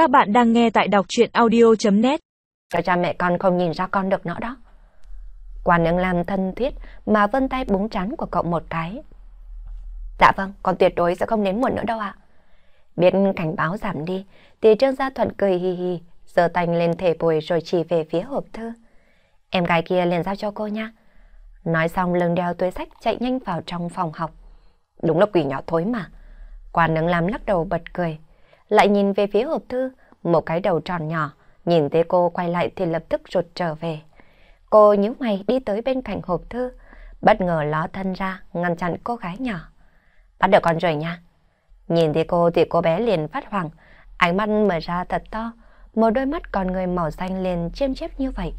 Các bạn đang nghe tại đọc chuyện audio.net Cho cha mẹ con không nhìn ra con được nữa đó. Quan ứng làm thân thiết mà vân tay búng chán của cậu một cái. Dạ vâng, con tuyệt đối sẽ không đến muộn nữa đâu ạ. Biết cảnh báo giảm đi, thì Trương Gia Thuận cười hì hì, giơ tay lên thể bồi rồi chỉ về phía hộp thư. Em gái kia liền giao cho cô nha. Nói xong lưng đeo túi sách chạy nhanh vào trong phòng học. Đúng là quỷ nhỏ thối mà. Quan ứng làm lắc đầu bật cười. Lại nhìn về phía hộp thư, một cái đầu tròn nhỏ. Nhìn thấy cô quay lại thì lập tức rụt trở về. Cô nhíu mày đi tới bên cạnh hộp thư. Bất ngờ ló thân ra, ngăn chặn cô gái nhỏ. Bắt được con rồi nha. Nhìn thấy cô thì cô bé liền phát hoảng. Ánh mắt mở ra thật to. Một đôi mắt con người màu xanh liền chiêm chép như vậy.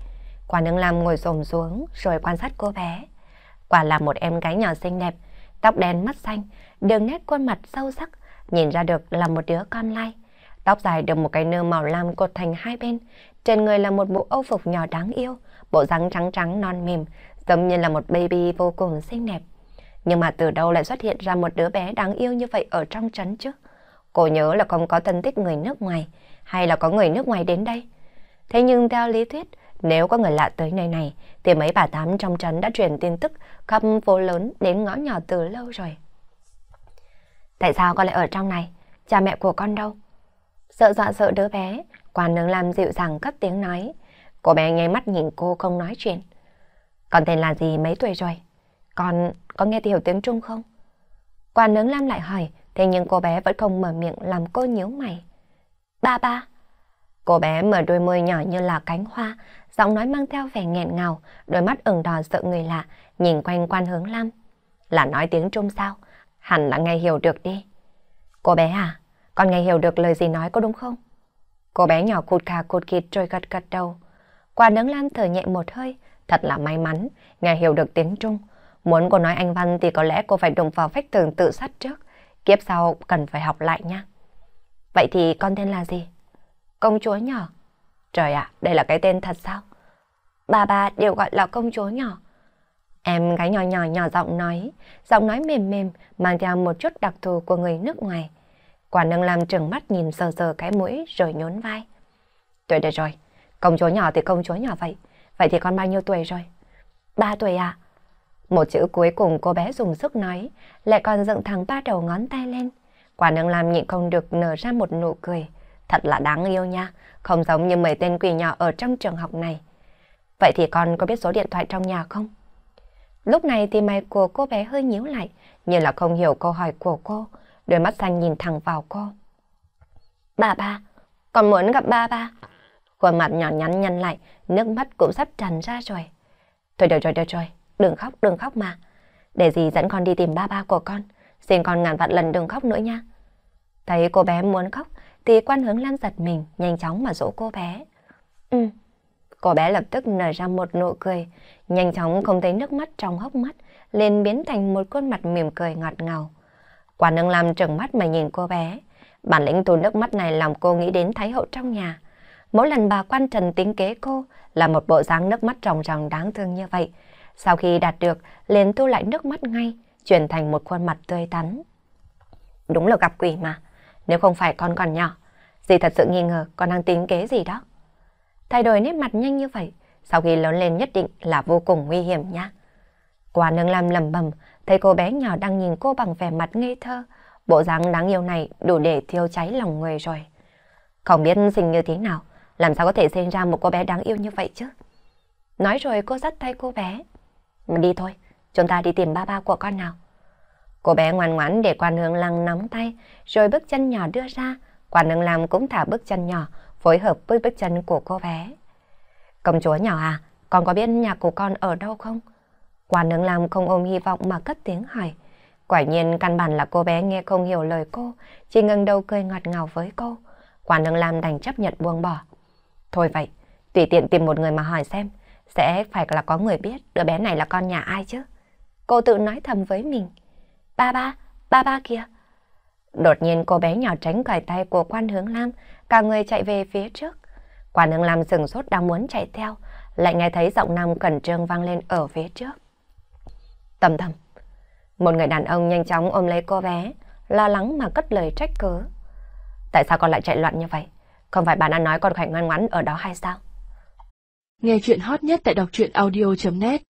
Quả nương làm ngồi xổm xuống rồi quan sát cô bé. Quả là một em gái nhỏ xinh đẹp, tóc đen mắt xanh, đường nét khuôn mặt sâu sắc, nhìn ra được là một đứa con lai. Tóc dài được một cái nơ màu lam cột thành hai bên, trên người là một bộ âu phục nhỏ đáng yêu, bộ dáng trắng trắng non mềm, giống như là một baby vô cùng xinh đẹp. Nhưng mà từ đâu lại xuất hiện ra một đứa bé đáng yêu như vậy ở trong trấn chứ? Cô nhớ là không có thân tích người nước ngoài, hay là có người nước ngoài đến đây? Thế nhưng theo lý thuyết, nếu có người lạ tới nơi này, thì mấy bà tám trong trấn đã truyền tin tức khắp phố lớn đến ngõ nhỏ từ lâu rồi. Tại sao con lại ở trong này? Cha mẹ của con đâu? Sợ dọa sợ đứa bé, quan nương làm dịu dàng cất tiếng nói. Cô bé nháy mắt nhìn cô không nói chuyện. Con tên là gì mấy tuổi rồi? Con có nghe hiểu tiếng Trung không? Quan nướng Lam lại hỏi, thế nhưng cô bé vẫn không mở miệng làm cô nhíu mày. Ba ba. Cô bé mở đôi môi nhỏ như là cánh hoa, giọng nói mang theo vẻ nghẹn ngào, đôi mắt ửng đỏ sợ người lạ, nhìn quanh quan hướng Lam. Là nói tiếng Trung sao? Hẳn là nghe hiểu được đi. Cô bé à, con nghe hiểu được lời gì nói có đúng không? Cô bé nhỏ cụt cà cụt kịt rồi gật gật đầu. Quả nướng lan thở nhẹ một hơi, thật là may mắn, nghe hiểu được tiếng Trung. Muốn cô nói anh văn thì có lẽ cô phải đụng vào phách tường tự sát trước. Kiếp sau cần phải học lại nha. Vậy thì con tên là gì? Công chúa nhỏ. Trời ạ, đây là cái tên thật sao? Bà bà đều gọi là công chúa nhỏ. Em gái nhỏ nhỏ nhỏ giọng nói, giọng nói mềm mềm, mang theo một chút đặc thù của người nước ngoài. Quả nâng làm trừng mắt nhìn sờ sờ cái mũi rồi nhún vai. Tuổi được rồi, công chúa nhỏ thì công chúa nhỏ vậy. Vậy thì con bao nhiêu tuổi rồi? Ba tuổi à? Một chữ cuối cùng cô bé dùng sức nói, lại còn dựng thẳng ba đầu ngón tay lên. Quả nâng làm nhịn không được nở ra một nụ cười. Thật là đáng yêu nha, không giống như mấy tên quỷ nhỏ ở trong trường học này. Vậy thì con có biết số điện thoại trong nhà không? Lúc này thì mày của cô bé hơi nhíu lại, như là không hiểu câu hỏi của cô, đôi mắt xanh nhìn thẳng vào cô. Ba ba, con muốn gặp ba ba. Khuôn mặt nhỏ nhắn nhăn lại, nước mắt cũng sắp tràn ra rồi. Thôi được rồi, được rồi, đừng khóc, đừng khóc mà. Để gì dẫn con đi tìm ba ba của con, xin con ngàn vạn lần đừng khóc nữa nha. Thấy cô bé muốn khóc, thì quan hướng lan giật mình, nhanh chóng mà dỗ cô bé. Ừ. Cô bé lập tức nở ra một nụ cười, nhanh chóng không thấy nước mắt trong hốc mắt, liền biến thành một khuôn mặt mỉm cười ngọt ngào. Quả nương làm trừng mắt mà nhìn cô bé. Bản lĩnh thu nước mắt này làm cô nghĩ đến Thái Hậu trong nhà. Mỗi lần bà quan trần tính kế cô là một bộ dáng nước mắt ròng ròng đáng thương như vậy. Sau khi đạt được, liền thu lại nước mắt ngay, chuyển thành một khuôn mặt tươi tắn. Đúng là gặp quỷ mà. Nếu không phải con còn nhỏ, dì thật sự nghi ngờ con đang tính kế gì đó. Thay đổi nét mặt nhanh như vậy, sau khi lớn lên nhất định là vô cùng nguy hiểm nha. Quả nương làm lầm bầm, thấy cô bé nhỏ đang nhìn cô bằng vẻ mặt ngây thơ. Bộ dáng đáng yêu này đủ để thiêu cháy lòng người rồi. Không biết sinh như thế nào, làm sao có thể sinh ra một cô bé đáng yêu như vậy chứ? Nói rồi cô dắt tay cô bé. Đi thôi, chúng ta đi tìm ba ba của con nào. Cô bé ngoan ngoãn để quan hương lăng nắm tay, rồi bước chân nhỏ đưa ra. Quan hương làm cũng thả bước chân nhỏ, phối hợp với bước chân của cô bé. Công chúa nhỏ à, con có biết nhà của con ở đâu không? Quan hương làm không ôm hy vọng mà cất tiếng hỏi. Quả nhiên căn bản là cô bé nghe không hiểu lời cô, chỉ ngừng đầu cười ngọt ngào với cô. Quan hương làm đành chấp nhận buông bỏ. Thôi vậy, tùy tiện tìm một người mà hỏi xem, sẽ phải là có người biết đứa bé này là con nhà ai chứ. Cô tự nói thầm với mình. Ba ba, ba ba kìa. Đột nhiên cô bé nhỏ tránh cởi tay của quan hướng Lam, cả người chạy về phía trước. Quả nương Lam sừng sốt đang muốn chạy theo, lại nghe thấy giọng nam cẩn trương vang lên ở phía trước. Tầm tầm. Một người đàn ông nhanh chóng ôm lấy cô bé, lo lắng mà cất lời trách cứ. Tại sao con lại chạy loạn như vậy? Không phải bạn đã nói con phải ngoan ngoãn ở đó hay sao? Nghe chuyện hot nhất tại đọc truyện audio.net